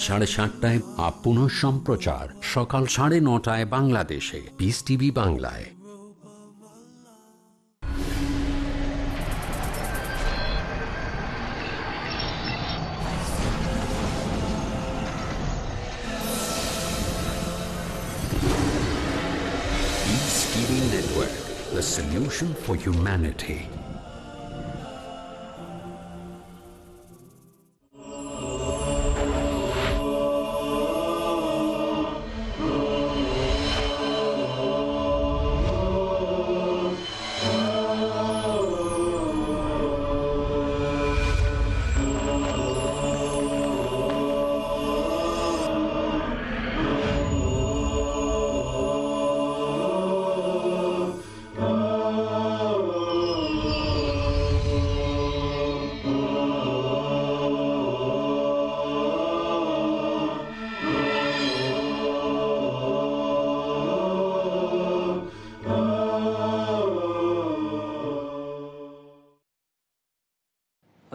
সাড়ে সাতটায় আপন সম্প্রচার। সকাল সাড়ে নটায় বাংলাদেশে। পিস টিভি বাংলায়। Network, the solution for humanity.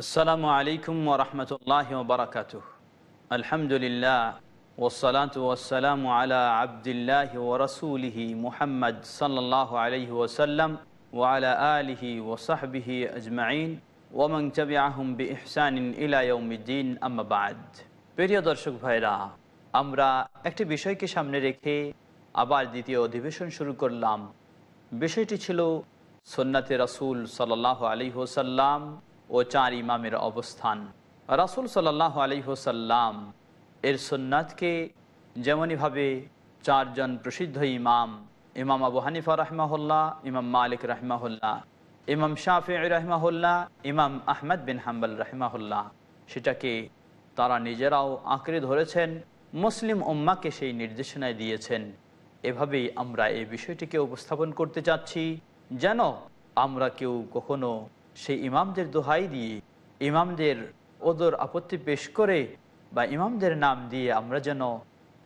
আসসালামু আলাইকুম ওরহমতুল্লাহ বারকাত আলহামদুলিল্লাহ ওসলাত ওসালাম আলা আবদুল্লাহ ওরসুলিহি মুহাম্মদ সাল্লাহ আলহি ওসাল্লাম ওয়ালা আলিহি ওসাহবিহি আজমাইন। ওমং চবি আহম বি ইহসানিন ইলায়ুদ্দিন আম্মাবাদ প্রিয় দর্শক ভাইরা, আমরা একটি বিষয়কে সামনে রেখে আবার দ্বিতীয় অধিবেশন শুরু করলাম। বিষয়টি ছিল সন্নাতে রাসুল সাল্লাহ আলী হোসাল্লাম ও চার ইমামের অবস্থান। রাসুল সাল্লাহ আলী হোসাল্লাম এর সন্ন্যাতকে যেমনইভাবে চারজন প্রসিদ্ধ ইমাম ইমাম আবু হানিফা রহমাহুল্লাহ, ইমাম মালিক রহমাহুল্লাহ, ইমাম শাফি রহমাহুল্লাহ, ইমাম আহমদ বিন হাম্বল রহমাহুল্লাহ, সেটাকে তারা নিজেরাও আঁকড়ে ধরেছেন, মুসলিম উম্মাকে সেই নির্দেশনায় দিয়েছেন। এভাবেই আমরা এই বিষয়টিকে উপস্থাপন করতে চাচ্ছি, যেন আমরা কেউ কখনো সেই ইমামদের দোহাই দিয়ে, ইমামদের ওদর আপত্তি পেশ করে বা ইমামদের নাম দিয়ে আমরা যেন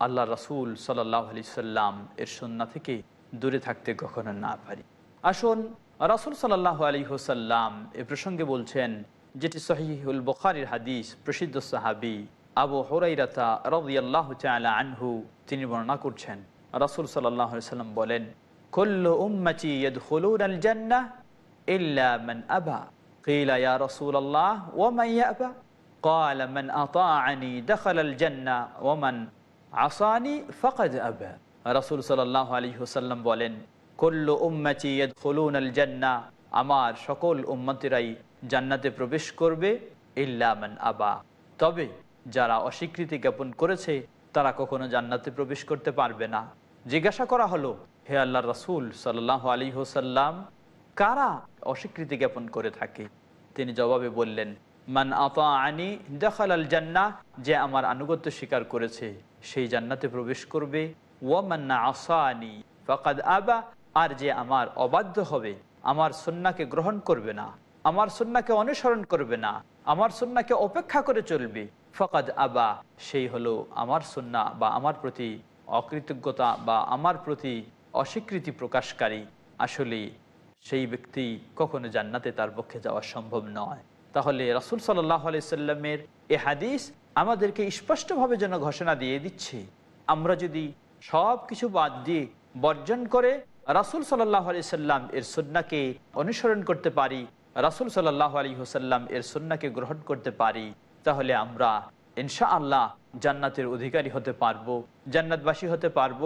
আল্লাহ রাসুল সাল্লাহ আলি সাল্লাম এর সন্না থেকে দূরে থাকতে কখনো না পারি। আসুন, রাসুল সাল্লাহ আলী হোসাল্লাম এ প্রসঙ্গে বলছেন, যেটি সহিহুল বখারির হাদিস, প্রসিদ্ধ সাহাবি আবু হরাইরাতা রদিয়াল্লাহ চালা আনহু, তিনি বর্ণনা করছেন। রাসুল সাল্লাহ সাল্লাম বলেন, কুল্লু উম্মতি ইয়াদখুলুন আল জান্নাহ। إلا من أبى قيل يا رسول الله ومن يأبى قال من أطاعني دخل الجنة ومن عصاني فقد أبى رسول صلى الله عليه وسلم বলেন كل أمتي يدخلون الجنة আমার সকল উম্মতিরাই জান্নাতে প্রবেশ করবে ইল্লা মান আবা তবে যারা অস্বীকৃতি জ্ঞাপন করেছে তারা কখনো জান্নাতে প্রবেশ করতে পারবে না জিজ্ঞাসা করা হলো হে আল্লাহ রসুল সাল্লাহ আলী হোসাল্লাম কারা অস্বীকৃতি জ্ঞাপন করে থাকে? তিনি জবাবে বললেন, মান আতা আনি দেখাল আল জান্না যে আমার আনুগত্য স্বীকার করেছে, সেই জান্নাতে প্রবেশ করবে। ও মান্না আসা আনি ফকাদ আবা, আর যে আমার অবাধ্য হবে, আমার সন্নাকে গ্রহণ করবে না, আমার সন্নাকে অনুসরণ করবে না, আমার সন্নাকে অপেক্ষা করে চলবে। ফকাদ আবা, সেই হলো আমার সন্না বা আমার প্রতি অকৃতজ্ঞতা বা আমার প্রতি অস্বীকৃতি প্রকাশকারী। আসলে সেই ব্যক্তি কখনো জান্নাতে তার পক্ষে যাওয়া সম্ভব নয়। তাহলে রাসুল সাল্লাহ এ হাদিস আমাদেরকে স্পষ্টভাবে যেন ঘোষণা দিয়ে দিচ্ছে। আমরা যদি সব কিছু বাদ দিয়ে বর্জন করে রাসুল সাল্লাহ আলি সাল্লাম এর সন্নাকে অনুসরণ করতে পারি, রাসুল সাল্লাহ আলী হোসাল্লাম এর সন্নাকে গ্রহণ করতে পারি, তাহলে আমরা ইনশা আল্লাহ জান্নাতের অধিকারী হতে পারব, জান্নাতবাসী হতে পারব।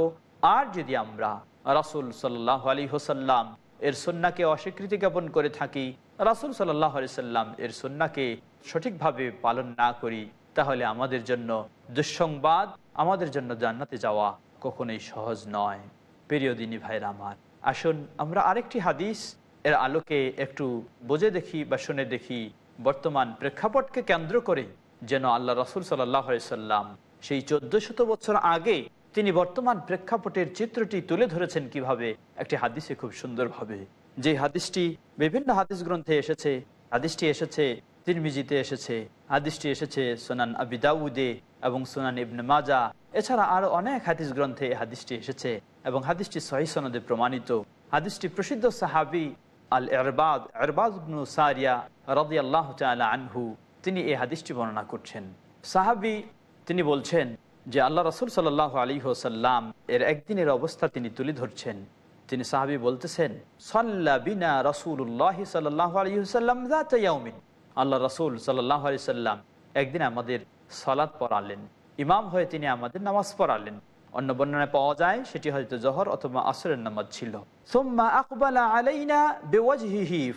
আর যদি আমরা রাসুল সাল্লাহ আলী হোসাল্লাম এর সন্নাকে অস্বীকৃতি জ্ঞাপন করে থাকি, রাসুল সাল্লাম এর সন্নাকে সঠিকভাবে পালন না করি, তাহলে আমাদের জন্য দুঃসংবাদ, আমাদের জন্য জান্নাতে যাওয়া কখনোই সহজ নয়। প্রিয় দিনী ভাইরা আমার, আসুন আমরা আরেকটি হাদিস এর আলোকে একটু বোঝে দেখি বা শুনে দেখি বর্তমান প্রেক্ষাপটকে কেন্দ্র করে যেন আল্লাহ রসুল সাল্লাহ সাল্লাম সেই চোদ্দ শত বছর আগে তিনি বর্তমান প্রেক্ষাপটের চিত্রটি তুলে ধরেছেন কীভাবে? একটি হাদিসে খুব সুন্দরভাবে। যে হাদিসটি বিভিন্ন হাদিস গ্রন্থে এসেছে, হাদিসটি এসেছে তিরমিজিতে এসেছে, হাদিসটি এসেছে সোনান আবিদাউদে এবং সোনান ইবনে মাজা। এছাড়া আরও অনেক হাদিস গ্রন্থে এই হাদিসটি এসেছে এবং হাদিসটি সহি সনদে প্রমাণিত। হাদিসটি প্রসিদ্ধ সাহাবি আল এরবাদ এরবাদ সারিয়া রদি আল্লাহ আনহু, তিনি এই হাদিসটি বর্ণনা করছেন। সাহাবি তিনি বলছেন যে আল্লাহ রসুল সাল্লাহ আলী হোসাল্লাম এর একদিনের অবস্থা তিনি তুলে ধরছেন। তিনি সাহাবি বলতেছেন, সাল্লা বিনা রসুল্লাহ সাল্লাহ আলী হুসাল্লাম আল্লাহ রসুল সাল্লাহ আলি সাল্লাম একদিন আমাদের সলাদ পড়ালেন। ইমাম হয়ে তিনি আমাদের নামাজ পড়ালেন। অন্য বর্ণনায় পাওয়া যায়, সেটি হয়তো জহর অথবা আসরের নামাজ ছিল। সুম্মা আকবালা আলাইনা বিওয়াজহিহি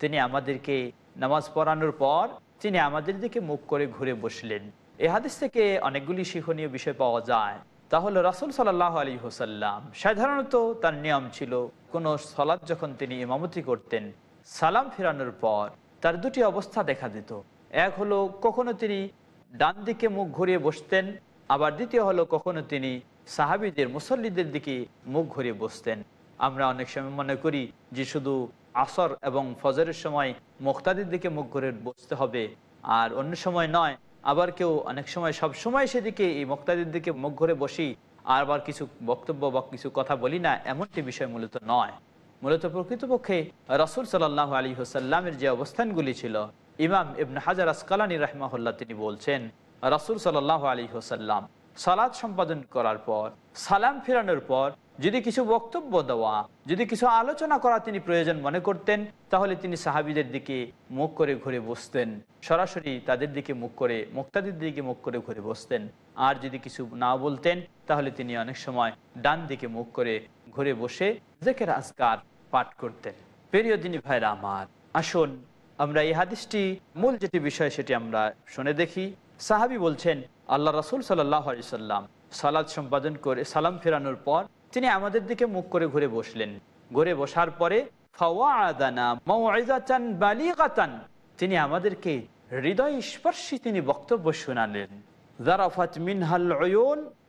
তিনি আমাদেরকে নামাজ পড়ানোর পর তিনি আমাদের দিকে মুখ করে ঘুরে বসলেন। এই হাদিস থেকে অনেকগুলি শিক্ষণীয় বিষয় পাওয়া যায়। তাহলে রাসুল সাল্লাহ আলী হোসাল্লাম সাধারণত তার নিয়ম ছিল, কোনো সলাদ যখন তিনি ইমামতি করতেন, সালাম ফেরানোর পর তার দুটি অবস্থা দেখা দিত। এক হলো কখনো তিনি ডান দিকে মুখ ঘুরিয়ে বসতেন, আবার দ্বিতীয় হলো কখনো তিনি সাহাবিদের, মুসল্লিদের দিকে মুখ ঘুরিয়ে বসতেন। আমরা অনেক সময় মনে করি যে শুধু আসর এবং ফজরের সময় মুক্তাদির দিকে মুখ ঘুরে বসতে হবে। আর অন্য সময় নয়, আবার কেউ অনেক সময়, সব সময় সেদিকে এই মুক্তাদির দিকে মুখ ঘুরে বসি আর আবার কিছু বক্তব্য বা কিছু কথা বলি না, এমনটি বিষয় মূলত নয়। মূলত প্রকৃতপক্ষে রসুল সাল্লাহ আলী হোসাল্লামের যে অবস্থানগুলি ছিল, ইমাম ইবন হাজার আসকালানি রাহমাহুল্লাহ তিনি বলছেন, রসুল সাল্লাহ আলী হোসাল্লাম সালাদ সম্পাদন করার পর, সালাম ফেরানোর পর যদি কিছু বক্তব্য দেওয়া, যদি কিছু আলোচনা করা তিনি প্রয়োজন মনে করতেন, তাহলে তিনি সাহাবিদের দিকে মুখ করে ঘুরে বসতেন। সরাসরি তাদের দিকে মুখ করে, মুক্তাদের দিকে মুখ করে ঘুরে বসতেন। আর যদি কিছু না বলতেন, তাহলে তিনি অনেক সময় ডান দিকে মুখ করে ঘুরে বসে জেকের আজকার পাঠ করতেন। প্রিয় দিনী ভাইরা আমার, আসুন আমরা এই হাদিসটি মূল যেটি বিষয় সেটি আমরা শুনে দেখি। সাহাবি বলছেন, আল্লাহ রাসুল সাল্লাহ সাল্লাম সালাদ সম্পাদন করে সালাম ফেরানোর পর তিনি আমাদের দিকে মুখ করে ঘুরে বসলেন। ঘুরে বসার পরে তিনি আমাদেরকে হৃদয় স্পর্শী তিনি বক্তব্য শোনালেন। মিনহাল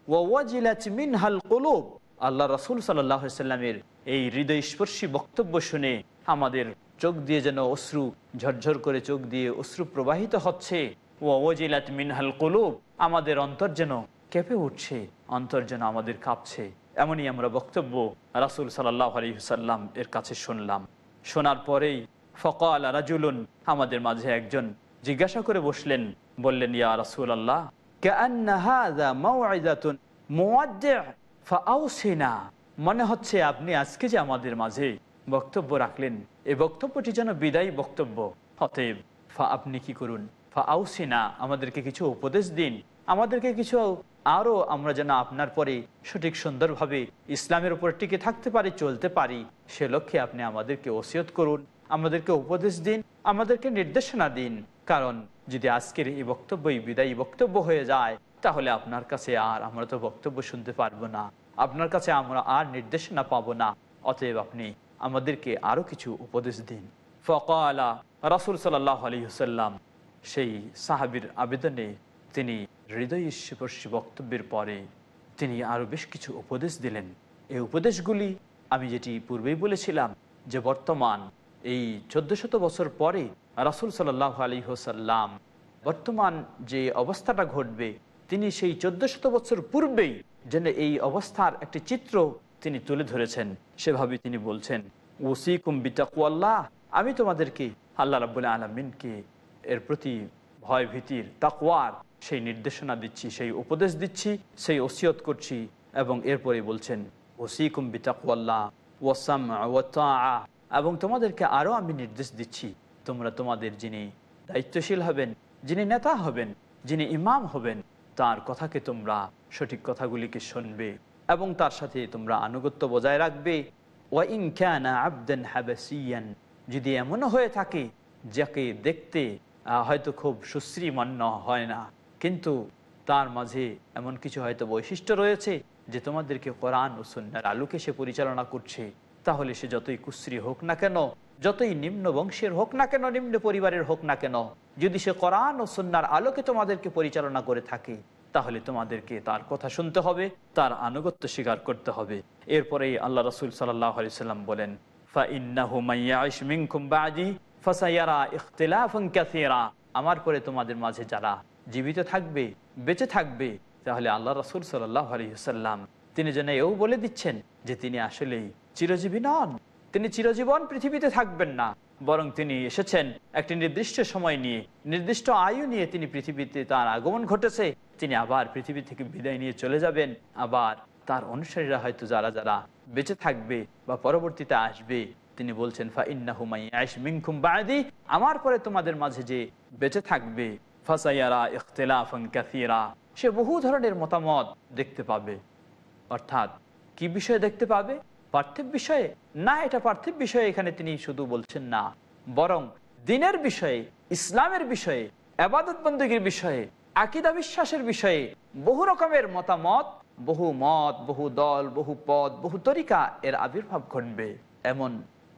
ওয়াজিলাত মিনহাল কলুব। আল্লাহ রাসুল সাল্লামের এই হৃদয় স্পর্শী বক্তব্য শুনে আমাদের চোখ দিয়ে যেন অশ্রু ঝরঝর করে চোখ দিয়ে অশ্রু প্রবাহিত হচ্ছে। ওয়াজিলাত মিনহাল কলুব। আমাদের অন্তর যেন কেঁপে উঠছে, অন্তর যেন আমাদের কাঁপছে। এমনই আমরা বক্তব্য রাসুল সাল্লাহ আলী এর কাছে শুনলাম। শোনার পরেই ফকাল রাজুলুন, আমাদের মাঝে একজন জিজ্ঞাসা করে বসলেন, বললেন, ইয়া রাসুল আল্লাহ মনে হচ্ছে আপনি আজকে যে আমাদের মাঝে বক্তব্য রাখলেন এই বক্তব্যটি যেন বিদায়ী বক্তব্য। অতএব, ফা, আপনি কি করুন? ফা আউসিনা আমাদেরকে কিছু উপদেশ দিন। আমাদেরকে কিছু আরও আমরা যেন আপনার পরে সঠিক সুন্দরভাবে ইসলামের উপর টিকে থাকতে পারি, চলতে পারি, সে লক্ষ্যে আপনি আমাদেরকে ওসিয়ত করুন, আমাদেরকে উপদেশ দিন, আমাদেরকে নির্দেশনা দিন। কারণ যদি আজকের এই বক্তব্যই বিদায়ী বক্তব্য হয়ে যায়, তাহলে আপনার কাছে আর আমরা তো বক্তব্য শুনতে পারব না। আপনার কাছে আমরা আর নির্দেশনা পাবো না। অতএব আপনি আমাদেরকে আরও কিছু উপদেশ দিন। ফকালা রাসুল সাল্লাহ আলী হুসাল্লাম সেই সাহাবির আবেদনে তিনি হৃদয় স্পর্শী বক্তব্যের পরে তিনি আরও বেশ কিছু উপদেশ দিলেন। এই উপদেশগুলি আমি যেটি পূর্বেই বলেছিলাম যে বর্তমান এই চোদ্দ শত বছর পরে রাসুল সাল্লাহ আলী হোসাল্লাম বর্তমান যে অবস্থাটা ঘটবে, তিনি সেই চোদ্দ শত বছর পূর্বেই যেন এই অবস্থার একটি চিত্র তিনি তুলে ধরেছেন। সেভাবে তিনি বলছেন ওসিকুম বিতাকু আল্লাহ আমি তোমাদেরকে আল্লাহ রাবুল্লাহ আলমিনকে এর প্রতি ভয় ভীতির তাকওয়ার সেই নির্দেশনা দিচ্ছি, সেই উপদেশ দিচ্ছি, সেই ওসিয়ত করছি এবং এরপরে বলছেন, ওসিকুম বিতাকুয়াল্লাহ ওয়াসাম এবং তোমাদেরকে আরও আমি নির্দেশ দিচ্ছি, তোমরা তোমাদের যিনি দায়িত্বশীল হবেন, যিনি নেতা হবেন, যিনি ইমাম হবেন, তার কথাকে তোমরা সঠিক কথাগুলিকে শুনবে এবং তার সাথে তোমরা আনুগত্য বজায় রাখবে। ওয়াইন ক্যানা আবদেন হ্যাবেসিয়ান যদি এমনও হয়ে থাকে, যাকে দেখতে হয়তো খুব সুশ্রী মান্য হয় না। কিন্তু তার মাঝে এমন কিছু হয়তো বৈশিষ্ট্য রয়েছে যে তোমাদেরকে কোরআন ও সন্ন্যার আলোকে সে পরিচালনা করছে। তাহলে সে যতই কুশ্রী হোক না কেন, যতই নিম্ন বংশের হোক না কেন, নিম্ন পরিবারের হোক না কেন, যদি সে কোরআন ও সন্ন্যার আলোকে তোমাদেরকে পরিচালনা করে থাকে, তাহলে তোমাদেরকে তার কথা শুনতে হবে, তার আনুগত্য স্বীকার করতে হবে। এরপরেই আল্লাহ রসুল সাল্লাম বলেন আমার পরে তোমাদের মাঝে যারা জীবিত থাকবে, বেঁচে থাকবে, তাহলে আল্লাহ রসুল সাল্লাহ আলহিহাল্লাম তিনি যেন এও বলে দিচ্ছেন যে তিনি আসলেই চিরজীবী নন। তিনি চিরজীবন পৃথিবীতে থাকবেন না, বরং তিনি এসেছেন একটি নির্দিষ্ট সময় নিয়ে, নির্দিষ্ট আয়ু নিয়ে তিনি পৃথিবীতে তার আগমন ঘটেছে, তিনি আবার পৃথিবী থেকে বিদায় নিয়ে চলে যাবেন। আবার তার অনুসারীরা হয়তো যারা যারা বেঁচে থাকবে বা পরবর্তীতে আসবে, তিনি বলছেন, ফা ইন্নাহুমাই মিনকুম বাদি আমার পরে তোমাদের মাঝে যে বেঁচে থাকবে ফাসাইয়ারা ইখতিলাফান কাসীরা সে বহু ধরনের মতামত দেখতে পাবে। অর্থাৎ কি বিষয়ে দেখতে পাবে? পার্থিব বিষয়ে? না, এটা পার্থিব বিষয়ে এখানে তিনি শুধু বলছেন না। বরং দিনের বিষয়ে, ইসলামের বিষয়ে, আবাদত বন্দীগীর বিষয়ে, আকিদা বিশ্বাসের বিষয়ে বহু রকমের মতামত, বহু মত, বহু দল, বহু পদ, বহু তরিকা এর আবির্ভাব ঘটবে। এমন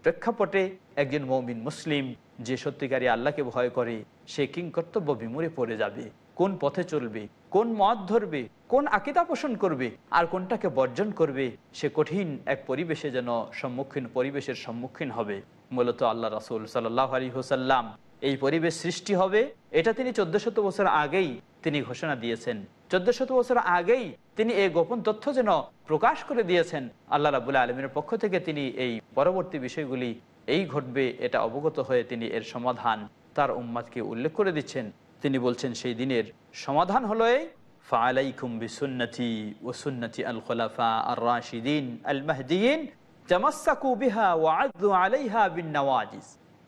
প্রেক্ষাপটে একজন মৌমিন মুসলিম যে সত্যিকারী আল্লাহকে ভয় করে, সে কিং কর্তব্য বিমুরে পড়ে যাবে। কোন পথে চলবে, কোন মত ধরবে, কোন আকিদা পোষণ করবে, আর কোনটাকে বর্জন করবে, সে কঠিন এক পরিবেশে যেন সম্মুখীন, পরিবেশের সম্মুখীন হবে। মূলত আল্লাহ রাসুল সাল্লাহ আলী হোসাল্লাম এই পরিবেশ সৃষ্টি হবে। এটা তিনি চোদ্দ শত বছর আগেই তিনি ঘোষণা দিয়েছেন। চোদ্দ শত বছর আগেই তিনি এই গোপন তথ্য যেন প্রকাশ করে দিয়েছেন। আল্লাহ রাবুল্লাহ আলমীর পক্ষ থেকে তিনি এই পরবর্তী বিষয়গুলি এই ঘটবে, এটা অবগত হয়ে তিনি এর সমাধান তার উম্মাদকে উল্লেখ করে দিচ্ছেন। তিনি বলছেন, সেই দিনের সমাধান হলো এই ফালাইকুম বিসুন্নতি ও সুন্নতি আল খোলাফা আর রাশিদিন আল মাহদিন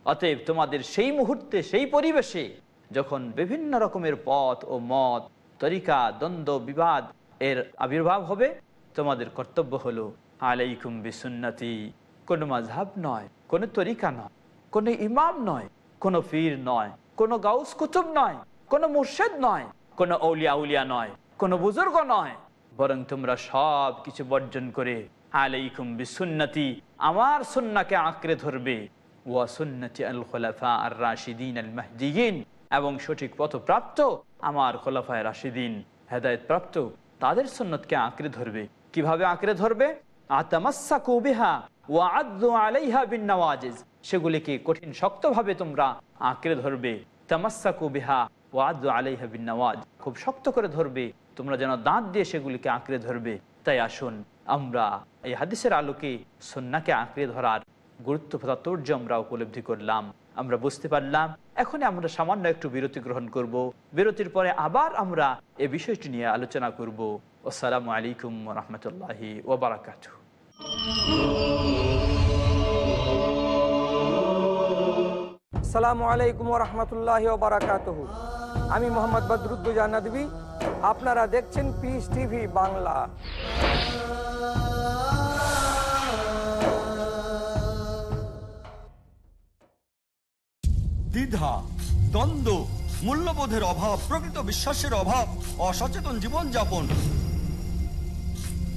অতএব তোমাদের সেই মুহূর্তে, সেই পরিবেশে যখন বিভিন্ন রকমের পথ ও মত, তরিকা, দ্বন্দ্ব, বিবাদ এর আবির্ভাব হবে, তোমাদের কর্তব্য হলো, আলাইকুম বিসুন্নতি। কোনো মাঝহাব নয়। কোনো তরিকা নয়, কোনো ইমাম নয়, কোনো ফির নয়, কোনো গাউস কুতুব নয়, কোনো মুর্শেদ নয়, কোনো অলিয়া উলিয়া নয়, কোনো বুজুর্গ নয়। বরং তোমরা সব কিছু বর্জন করে আলাইকুম বিসুন্নতি, আমার সুন্নাকে আঁকড়ে ধরবে। ওয়া আল খোলাফা আর রাশিদিন আল মাহদিন এবং সঠিক পথপ্রাপ্ত আমার খোলাফায় রাশিদিন হেদায়ত প্রাপ্ত তাদের সুন্নতকে আঁকড়ে ধরবে। কীভাবে আঁকড়ে ধরবে? সেগুলিকে কঠিন শক্তভাবে তোমরা আঁকড়ে ধরবে। খুব শক্ত করে ধরবে। তোমরা যেন দাঁত দিয়ে সেগুলিকে আঁকড়ে ধরবে। তাই আসুন আমরা এই হাদিসের আলোকে সন্নাকে আঁকড়ে ধরার গুরুত্ব তাৎপর্য আমরা উপলব্ধি করলাম। আমরা বুঝতে পারলাম এখন আমরা সামান্য একটু বিরতি গ্রহণ করব। বিরতির পরে আবার আমরা এ বিষয়টি নিয়ে আলোচনা করব। আসসালামু আলাইকুম রহমতুল্লাহি ওবরাকাত আসসালামু আলাইকুম রহমতুল্লাহ বারাকাত আমি মোহাম্মদ বদরুদ্দুজা নদী আপনারা দেখছেন পিস টিভি বাংলা। দ্বিধা দ্বন্দ্ব মূল্যবোধের অভাব প্রকৃত বিশ্বাসের অভাব অসচেতন জীবনযাপন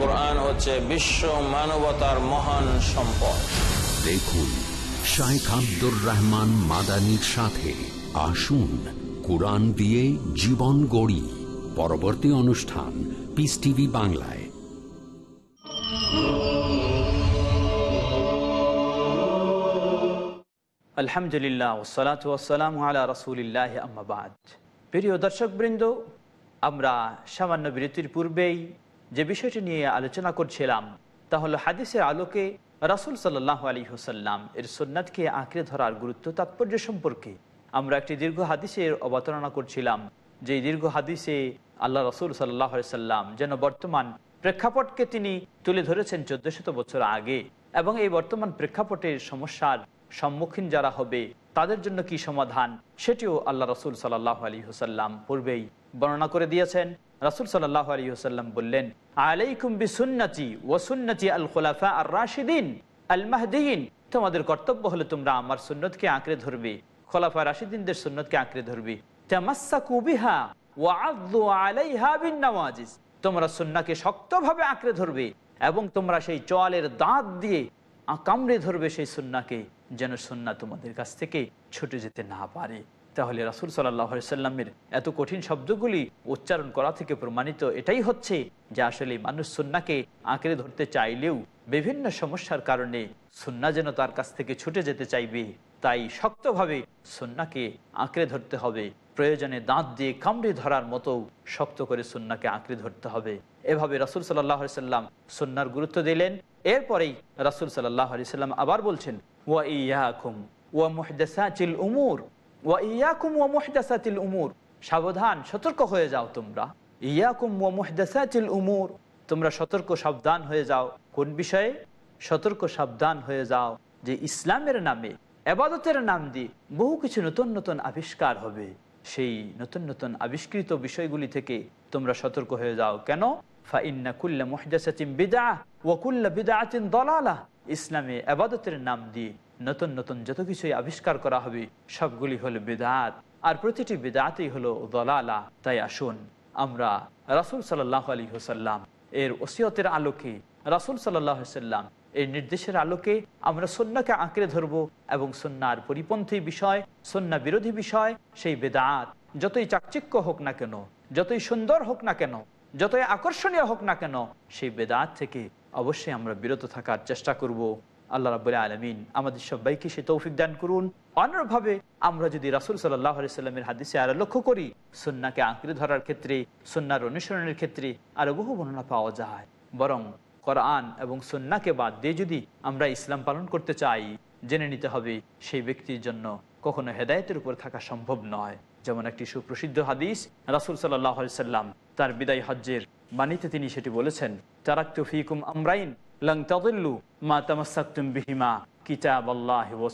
কোরআন হচ্ছে বিশ্ব মানবতার মহান সম্পদ। দেখুন শাইখ আব্দুর রহমান মাদানির সাথে আসুন কোরআন দিয়ে জীবন গড়ি। পরবর্তী অনুষ্ঠান পিস টিভি বাংলায়। আলহামদুলিল্লাহ ওসালাত ওয়াসালাম আলা রসুলিল্লাহ আম্মাবাদ প্রিয় দর্শকবৃন্দ আমরা সামান্য বিরতির পূর্বেই যে বিষয়টি নিয়ে আলোচনা করছিলাম, তা হলো হাদিসের আলোকে রাসুল সাল্লাহ আলী হুসাল্লাম এর সোননাথকে আঁকড়ে ধরার গুরুত্ব তাৎপর্য সম্পর্কে আমরা একটি দীর্ঘ হাদিসের অবতারণা করছিলাম যে দীর্ঘ হাদিসে আল্লাহ রসুল সাল্লাহ সাল্লাম যেন বর্তমান প্রেক্ষাপটকে তিনি তুলে ধরেছেন চোদ্দ শত বছর আগে এবং এই বর্তমান প্রেক্ষাপটের সমস্যার সম্মুখীন যারা হবে, তাদের জন্য কি সমাধান, সেটিও আল্লাহ রসুল সাল্লাহ আলী হুসাল্লাম পূর্বেই বর্ণনা করে দিয়েছেন। রাসুল সাল্লাহ আলী হুসাল্লাম বললেন, আলাইকুম বি সুন্নতি আল খোলাফা আর রাশিদিন আল মাহদিন তোমাদের কর্তব্য হলে তোমরা আমার সুন্নতকে আঁকড়ে ধরবে, খোলাফা রাশিদিনদের সুন্নতকে আঁকড়ে ধরবে। আযু আলাইহা বিন নাওয়াজিস তোমরা সুন্নাকে শক্তভাবে আঁকড়ে ধরবে এবং তোমরা সেই চোয়ালের দাঁত দিয়ে কামড়ে ধরবে সেই সুন্নাকে যেন সুন্না তোমাদের কাছ থেকে ছুটে যেতে না পারে। তাহলে রাসুল সাল্লাহ সাল্লামের এত কঠিন শব্দগুলি উচ্চারণ করা থেকে প্রমাণিত এটাই হচ্ছে যে আসলে মানুষ সুন্নাকে আঁকড়ে ধরতে চাইলেও বিভিন্ন সমস্যার কারণে সুন্না যেন তার কাছ থেকে ছুটে যেতে চাইবে, তাই শক্তভাবে সুন্নাকে আঁকড়ে ধরতে হবে। প্রয়োজনে দাঁত দিয়ে কামড়ে ধরার মতো শক্ত করে সুন্নাকে আঁকড়ে ধরতে হবে। এভাবে রাসুল সাল্লাহ সাল্লাম সুন্নার গুরুত্ব দিলেন। এরপরেই রাসুল সাল্লাহ সাল্লাম আবার বলছেন, ওয়া ইয়াকুম ওয়া মুহদাসাতিল উমুর। মুহদাসাতিল উমুর। সাবধান, সতর্ক হয়ে যাও তোমরা। ইয়াকুম মুহদাসাতিল উমুর। তোমরা সতর্ক, সাবধান হয়ে যাও। কোন বিষয়ে? সতর্ক, সাবধান হয়ে যাও। যে ইসলামের নামে, এবাদতের নাম দিয়ে বহু কিছু নতুন নতুন আবিষ্কার হবে। সেই নতুন নতুন আবিষ্কৃত বিষয়গুলি থেকে তোমরা সতর্ক হয়ে যাও। কেন? ফাইন্না কুল্লা মুহদাসাতিন বিদা ওয়া কুল্লা বিদআতিন দালালা। ইসলামে আবাদতের নাম দিয়ে নতুন নতুন যত কিছুই আবিষ্কার করা হবে, সবগুলি হলো বেদাত। আর প্রতিটি বেদাতই হলো দলালা। তাই আসুন, আমরা রাসুল সাল্লাহ আলী হুসাল্লাম এর ওসিয়তের আলোকে, রাসুল সাল্লাহ সাল্লাম এই নির্দেশের আলোকে আমরা সন্নাকে আঁকড়ে ধরব এবং সন্ন্যার পরিপন্থী বিষয়, সন্না বিরোধী বিষয়, সেই বেদাত যতই চাকচিক্য হোক না কেন, যতই সুন্দর হোক না কেন, যতই আকর্ষণীয় হোক না কেন, সেই বেদাত থেকে অবশ্যই আমরা বিরত থাকার চেষ্টা করব। আল্লাহ রাবুল আলমিন আমাদের সবাইকে সে তৌফিক দান করুন। অন্যভাবে আমরা যদি রাসুল সাল্লাহ সাল্লামের হাদিসে আরও লক্ষ্য করি, সন্নাকে আঁকড়ে ধরার ক্ষেত্রে সন্ন্যার অনুসরণের ক্ষেত্রে আরও বহু বর্ণনা পাওয়া যায়। বরং কোরআন এবং সন্নাকে বাদ দিয়ে যদি আমরা ইসলাম পালন করতে চাই, জেনে নিতে হবে সেই ব্যক্তির জন্য কখনো হেদায়তের উপর থাকা সম্ভব নয়। যেমন একটি সুপ্রসিদ্ধ হাদিস, রাসুল সাল্লাহ সাল্লাম তার বিদায় হজ্জের বাণীতে তিনি সেটি বলেছেন, তারাক্তু ফিকুম আমরাইন।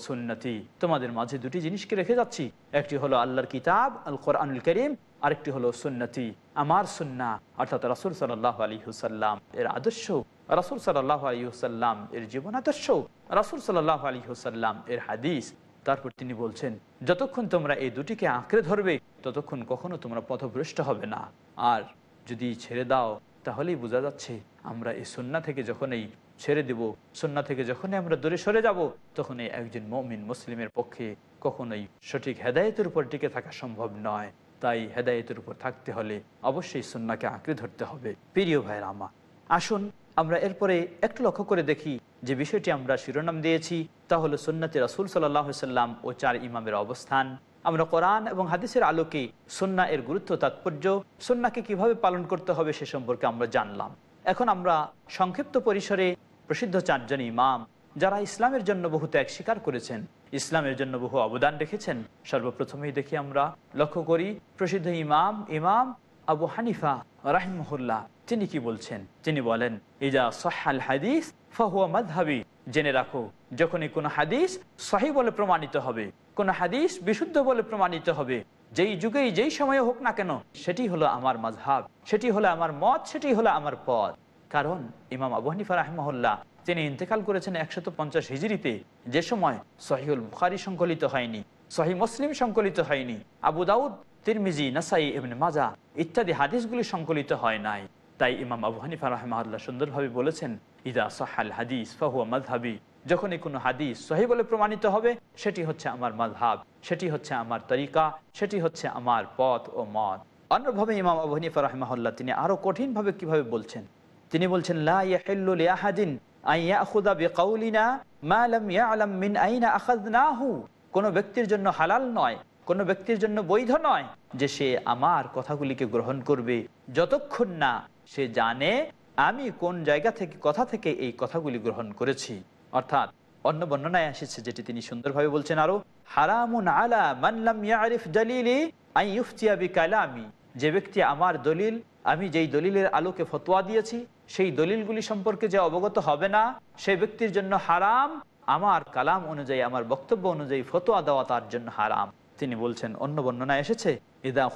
সুন্নতি। তোমাদের মাঝে দুটি জিনিসকে রেখে যাচ্ছি। একটি হলো আল্লাহর কিতাব আল কোরআনুল করিম, আরেকটি হলো সুন্নতি। আমার সুন্না, অর্থাৎ রাসুল সাল্লাহ আলী হুসাল্লাম এর আদর্শ, রাসুল সাল্লাহ আলী হুসাল্লাম এর জীবন আদর্শ, রাসুল সাল্লাহ আলী হুসাল্লাম এর হাদিস। তারপর তিনি বলছেন, যতক্ষণ তোমরা এই দুটিকে আঁকড়ে ধরবে, ততক্ষণ কখনো তোমরা পথভ্রষ্ট হবে না। আর যদি ছেড়ে দাও তাহলেই বোঝা যাচ্ছে আমরা এই সন্না থেকে যখনই ছেড়ে দেব সন্না থেকে যখনই আমরা দূরে সরে যাব, তখনই একজন মমিন মুসলিমের পক্ষে কখনোই সঠিক হেদায়েতের উপর টিকে থাকা সম্ভব নয়। তাই হেদায়েতের উপর থাকতে হলে অবশ্যই সন্নাকে আঁকড়ে ধরতে হবে। প্রিয় ভাইয়ের আমা আসুন আমরা এরপরে একটু লক্ষ্য করে দেখি যে বিষয়টি আমরা শিরোনাম দিয়েছি। তা হলো সুন্নতি রাসুল সাল্লাহ সাল্লাম ও চার ইমামের অবস্থান। আমরা কোরআন এবং হাদিসের আলোকে সন্না এর গুরুত্ব, তাৎপর্য, সন্নাকে কীভাবে পালন করতে হবে সে সম্পর্কে আমরা জানলাম। এখন আমরা সংক্ষিপ্ত পরিসরে প্রসিদ্ধ চারজন ইমাম যারা ইসলামের জন্য বহু ত্যাগ স্বীকার করেছেন, ইসলামের জন্য বহু অবদান রেখেছেন। সর্বপ্রথমেই দেখি আমরা লক্ষ্য করি প্রসিদ্ধ ইমাম ইমাম আবু হানিফা রাহিমহুল্লাহ। তিনি কি বলছেন? তিনি বলেন, ইজা সহাল হাদিস, ফাহুয়া মাদহাবি জেনে রাখো, যখনই কোনো হাদিস সহি বলে প্রমাণিত হবে, কোন হাদিস বিশুদ্ধ বলে প্রমাণিত হবে, যেই যুগেই যেই সময়ে হোক না কেন, সেটি হলো আমার মাঝহাব সেটি হলো আমার মত, সেটি হলো আমার পথ কারণ ইমাম আবু হানিফা রাহমহল্লা তিনি ইন্তেকাল করেছেন একশত পঞ্চাশ হিজড়িতে যে সময় সহিউল বুখারি সংকলিত হয়নি, সহি মুসলিম সংকলিত হয়নি, আবু দাউদ, তিরমিজি, নাসাই এবং মাজা ইত্যাদি হাদিসগুলি সংকলিত হয় নাই। তাই ইমাম আবু হানিফা রহমাল্লাহ সুন্দরভাবে বলেছেন, ইদা সাহাল হাদিস, ফাহুয়া মাদহাবি যখনই কোনো হাদিস সহি বলে প্রমাণিত হবে, সেটি হচ্ছে আমার মাধাব সেটি হচ্ছে আমার তরিকা, সেটি হচ্ছে আমার পথ ও মত। অন্যভাবে ইমাম আবু হানিফা রহমাল্লাহ তিনি আরও কঠিনভাবে কীভাবে বলছেন? তিনি বলছেন, লা ইয়াহিল্লু লিআহাদিন আন ইয়াখুযা বিকাউলিনা মা লাম ইয়ালাম আইনা কোনো ব্যক্তির জন্য হালাল নয়, কোনো ব্যক্তির জন্য বৈধ নয় যে সে আমার কথাগুলিকে গ্রহণ করবে, যতক্ষণ না সে জানে আমি কোন জায়গা থেকে, কথা থেকে এই কথাগুলি গ্রহণ করেছি। অর্থাৎ অন্য বর্ণনায় এসেছে যেটি তিনি সুন্দরভাবে বলছেন আরও, হারামুন আলা মানলাম ইয়ারিফ আই যে ব্যক্তি আমার দলিল, আমি যেই দলিলের আলোকে ফতোয়া দিয়েছি, সেই দলিলগুলি সম্পর্কে যে অবগত হবে না সেই ব্যক্তির জন্য হারাম, আমার কালাম অনুযায়ী, আমার বক্তব্য অনুযায়ী ফতোয়া দেওয়া তার জন্য হারাম। তিনি বলছেন, অন্য বর্ণনা এসেছে তিনি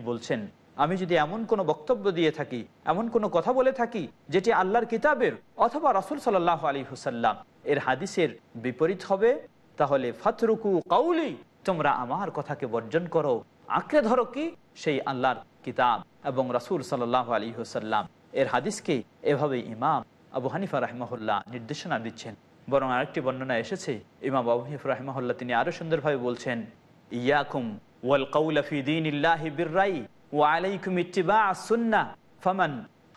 বলছেন, আমি যদি এমন কোনো বক্তব্য দিয়ে থাকি, এমন কোনো কথা বলে থাকি, যেটি আল্লাহর কিতাবের অথবা রাসুল সাল্লাহ আলী হুসাল্লাম এর হাদিসের বিপরীত হবে, তাহলে ফাতরুকু কাউলি তোমরা আমার কথাকে বর্জন করো। আঁকড়ে ধরো কি? সেই আল্লাহর কিতাব এবং রাসুল সাল্লাহ আলী হুসাল্লাম এর হাদিসকে এভাবে ইমাম আবু হানিফা রাহমাহুল্লাহ নির্দেশনা দিচ্ছেন। বরং আরেকটি বর্ণনা এসেছে, ইমাম আবু হানিফা রাহমাহুল্লাহ তিনি আরও সুন্দরভাবে বলছেন, ইয়াকুম ওয়াল সুন্নাহ ফামান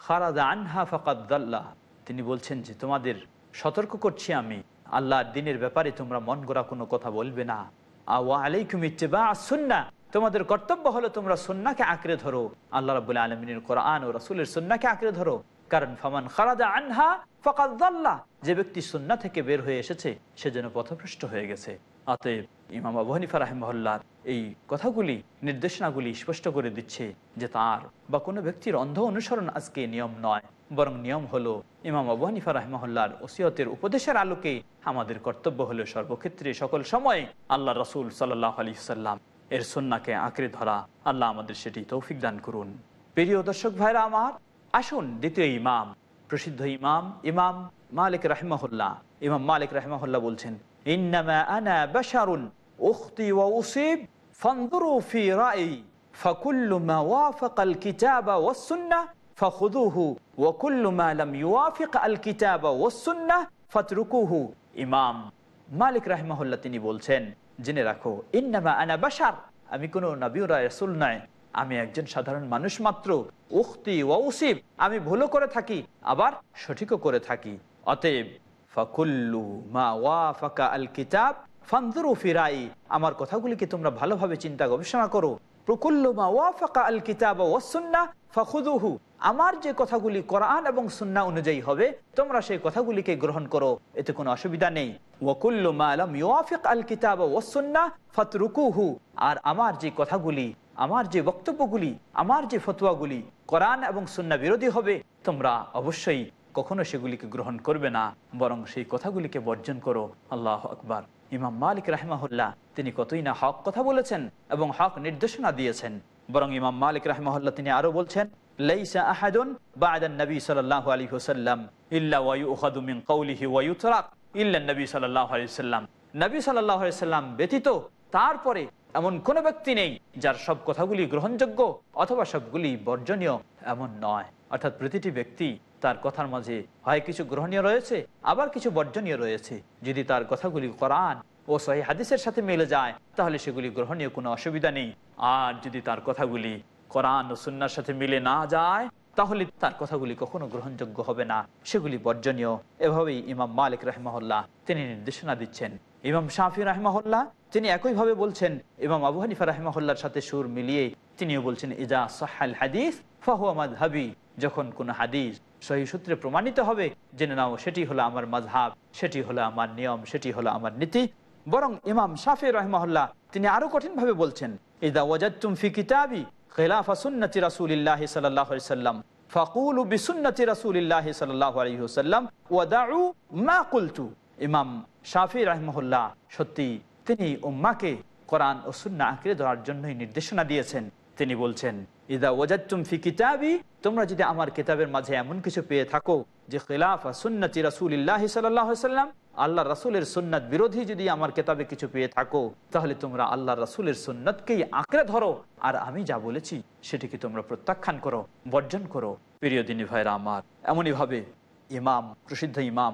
খারাজা আনহা ফাকাদ দাল্লাহ তিনি বলছেন যে, তোমাদের সতর্ক করছি আমি। আল্লাহর দিনের ব্যাপারে তোমরা মন গড়া কোনো কথা বলবে না। ওয়া আলাইকুম ইত্তিবা সুন্নাহ তোমাদের কর্তব্য হলো তোমরা সুন্নাকে আঁকড়ে ধরো। আল্লাহ রাব্বুল আলামিনের কোরআন ও রাসূলের সুন্নাকে আঁকড়ে ধরো। কারণ ফামান খারাজা আনহা ফাকাদ দাল্লাহ যে ব্যক্তি সুন্না থেকে বের হয়ে এসেছে, সে যেন পথভ্রষ্ট হয়ে গেছে। অতএব ইমাম আবু হানিফা রাহিমহল্লার এই কথাগুলি, নির্দেশনাগুলি স্পষ্ট করে দিচ্ছে যে তার বা কোনো ব্যক্তির অন্ধ অনুসরণ আজকে নিয়ম নয়, বরং নিয়ম হলো ইমাম আবু হানিফা রাহমহল্লার ওসিয়তের উপদেশের আলোকে আমাদের কর্তব্য হলো সর্বক্ষেত্রে সকল সময় আল্লাহ রসুল সাল্লাহ আলী সাল্লাম এর সন্নাকে আঁকড়ে ধরা। আল্লাহ আমাদের সেটি তৌফিক দান করুন। প্রিয় দর্শক ভাইরা আমার আসুন দ্বিতীয় ইমাম প্রসিদ্ধ ইমাম ইমাম মালিক রাহমহল্লা ইমাম মালিক রাহমহল্লা বলছেন ইন্নামা আনা বাশারুন উখতি ওয়া উসিব ফানদুরু ফি রাই ফাকুল্লু মা ওয়াফাকাল কিতাবা ওয়াস সুন্নাহ ফাখুদুহু ওয়া কুল্লু মা লাম ইউওয়াফিক আল কিতাবা ওয়াস সুন্নাহ ফাতরুকুহু। ইমাম মালিক রাহমাহুল্লাহ তিনি বলছেন জেনে রাখো, ইন্নামা আনা বাসার আমি কোনো নবীরা রসুল নাই আমি একজন সাধারণ মানুষ মাত্র। উখতি ওয়া উসিব, আমি ভুলও করে থাকি, আবার সঠিকও করে থাকি। অতএব, ফাকুল্লু মা ওয়া ফাকা আল কিতাব, ফানজুরু ফিরাই আমার কথাগুলিকে তোমরা ভালোভাবে চিন্তা গবেষণা করো। প্রকুল্লু মা ওয়াফাকা আল কিতাব ওয়াসুন্নাহ ফাখুদুহু আমার যে কথাগুলি কোরআন এবং সুন্নাহ অনুযায়ী হবে, তোমরা সেই কথাগুলিকে গ্রহণ করো, এতে কোনো অসুবিধা নেই। ওয়াকুল্লু মা লাম আল কিতাব ওয়াসুন্নাহ ফাতরুকুহু। আর আমার যে কথাগুলি, আমার যে বক্তব্যগুলি, আমার যে ফতোয়াগুলি কোরআন এবং সুন্না বিরোধী হবে, তোমরা অবশ্যই কখনো সেগুলিকে গ্রহণ করবে না, বরং সেই কথাগুলিকে বর্জন করো। আল্লাহ আকবার। ইমাম মালিক রাহমাহুল্লাহ, তিনি কতই না হক কথা বলেছেন এবং হক নির্দেশনা দিয়েছেন। বরং ইমাম মালিক রাহমাহুল্লাহ তিনি আরও বলছেন তারপরে এমন কোন ব্যক্তি নেই যার সব কথাগুলি গ্রহণযোগ্য অথবা সবগুলি বর্জনীয় এমন নয়। অর্থাৎ প্রতিটি ব্যক্তি তার কথার মাঝে হয় কিছু গ্রহণীয় রয়েছে, আবার কিছু বর্জনীয় রয়েছে। যদি তার কথাগুলি কোরআন ও সহি হাদিসের সাথে মিলে যায়, তাহলে সেগুলি গ্রহণীয় কোনো অসুবিধা নেই। আর যদি তার কথাগুলি কোরআন ও সুন্নার সাথে মিলে না যায়, তাহলে তার কথাগুলি কখনো গ্রহণযোগ্য হবে না। সেগুলি বর্জনীয়। এভাবেই ইমাম মালিক রাহমাহুল্লাহ তিনি নির্দেশনা দিচ্ছেন। ইমাম শাফি রাহমাহুল্লাহ তিনি একইভাবে বলছেন, ইমাম আবু হানিফা রাহমাহুল্লার সাথে সুর মিলিয়ে তিনিও বলছেন, ইজা সাহাল হাদিস ফাহুয়ামাদ হাবি যখন কোন হাদিস সহি সূত্রে প্রমাণিত হবে, জেনে নাও সেটি হলো আমার মাঝহাব সেটি হলো আমার নিয়ম, সেটি হলো আমার নীতি। বরং ইমাম শাফি রহমাহুল্লাহ তিনি আরও কঠিন ভাবে বলছেন সাল্লাম মা কুলতু। ইমাম শাফি রাহমাহুল্লাহ সত্যি তিনি উম্মাকে কোরআন ও সুন্নাহ আঁকড়ে ধরার জন্যই নির্দেশনা দিয়েছেন। তিনি বলছেন, ইদা ওয়াজাদতুম ফি কিতাবি তোমরা যদি আমার কিতাবের মাঝে এমন কিছু পেয়ে থাকো যে খিলাফা সুন্নতি রাসূলিল্লাহি সাল্লাম আল্লাহ রাসূলের সুন্নাত বিরোধী যদি আমার কিতাবে কিছু পেয়ে থাকো, তাহলে তোমরা আল্লাহ রাসূলের সুন্নাতকেই আঁকড়ে ধরো। আর আমি যা বলেছি, সেটিকে তোমরা প্রত্যাখ্যান করো, বর্জন করো। প্রিয় দিনী ভাইরা আমার, এমনই ভাবে ইমাম, প্রসিদ্ধ ইমাম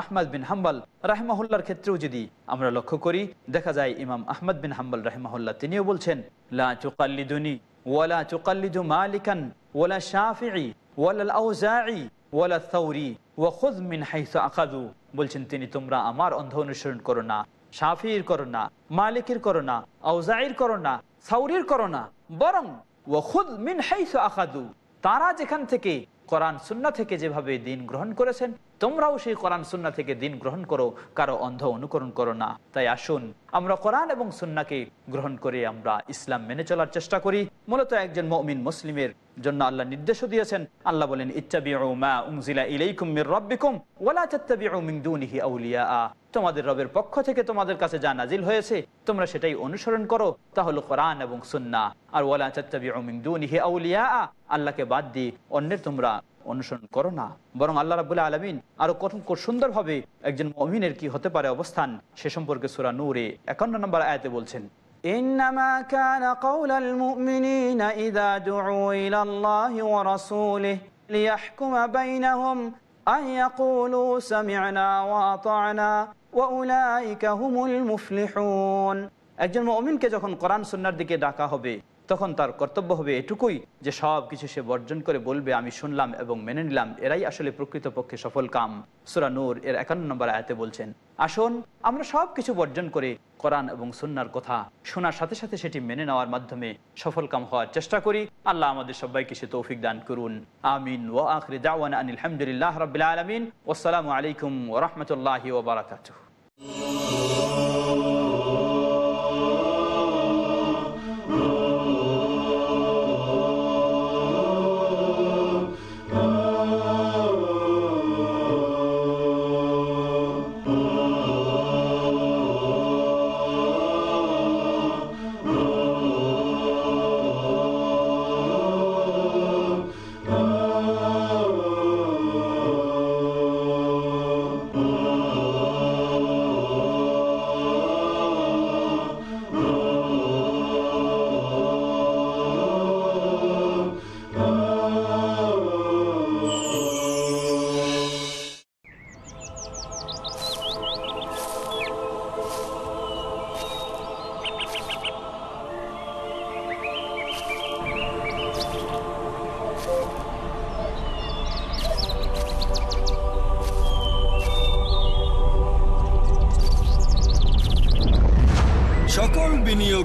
আহমদ বিন হাম্বাল রাহমাহুল্লার ক্ষেত্রেও যদি আমরা লক্ষ্য করি, দেখা যায় ইমাম আহমদ বিন হাম্বাল রাহমাহুল্লাহ তিনিও বলছেন, লা চুকাল্লিদুনি ওয়ালা তুকাল্লিদু মালিকান ওয়ালা শাফিঈ ওয়ালা আউজাঈ ওয়ালা থাউরি ওয়া খুয মিন হাইসু আখাযু। বলছেন তিনি, তোমরা আমার অন্ধ অনুসরণ করো না শাফির করো না, মালিকের করো না আউজাইর করো না সাউরির করো না, বরং ওয়া খুদ মিন হাইসু আখাদু তারা যেখান থেকে কোরআন সুন্না থেকে যেভাবে দিন গ্রহণ করেছেন, তোমরাও সেই কোরআন সুন্না থেকে দিন গ্রহণ করো, কারও অন্ধ অনুকরণ করো না। তাই আসুন, আমরা কোরআন এবং সুন্নাকে গ্রহণ করে আমরা ইসলাম মেনে চলার চেষ্টা করি। মূলত একজন মমিন মুসলিমের জন্য আল্লাহ নির্দেশও দিয়েছেন। আল্লাহ বলেন ইচ্ছা মা উনজিলা ইলাইকুম মির রব্বিকুম ওয়ালা তাত্তাবিউ মিন দুনিহি আউলিয়া তোমাদের রবের পক্ষ থেকে তোমাদের কাছে যা নাজিল হয়েছে তোমরা সেটাই অনুসরণ করো তাহলে কোরআন এবং সুন্না আর ওয়ালা তাত্তাবিউ মিন দুনিহি আউলিয়া আল্লাহকে বাদ দিয়ে অন্যের তোমরা অনুসরণ করো না বরং আল্লাহ রাবুল্লাহ আলমিন আরো কঠিন সুন্দর ভাবে একজন মমিনের কি হতে পারে অবস্থান সে সম্পর্কে সুরা নূরে একান্ন নম্বর আয়াতে বলছেন إنما كان قول المؤمنين إذا دعوا إلى الله ورسوله ليحكم بينهم أن يقولوا سمعنا وأطعنا وأولئك هم المفلحون একজন মমিনকে যখন কোরআন সুন্নার দিকে ডাকা হবে তখন তার কর্তব্য হবে এটুকুই যে সব কিছু সে বর্জন করে বলবে, আমি শুনলাম এবং মেনে নিলাম। এরাই আসলে প্রকৃতপক্ষে সফল কাম। সুরা নূর এর একান্ন নম্বর আয়াতে বলছেন, আসুন, আমরা সব কিছু বর্জন করে কোরআন এবং সুন্নার কথা শোনার সাথে সাথে সেটি মেনে নেওয়ার মাধ্যমে সফল কাম হওয়ার চেষ্টা করি। আল্লাহ আমাদের সবাইকে সে তৌফিক দান করুন। আমিন। ও আখরি দাওয়ান আলহামদুলিল্লাহ রবিল আলমিন। ওসালামু আলাইকুম ওরহমতুল্লাহ ওবরাকাতুহ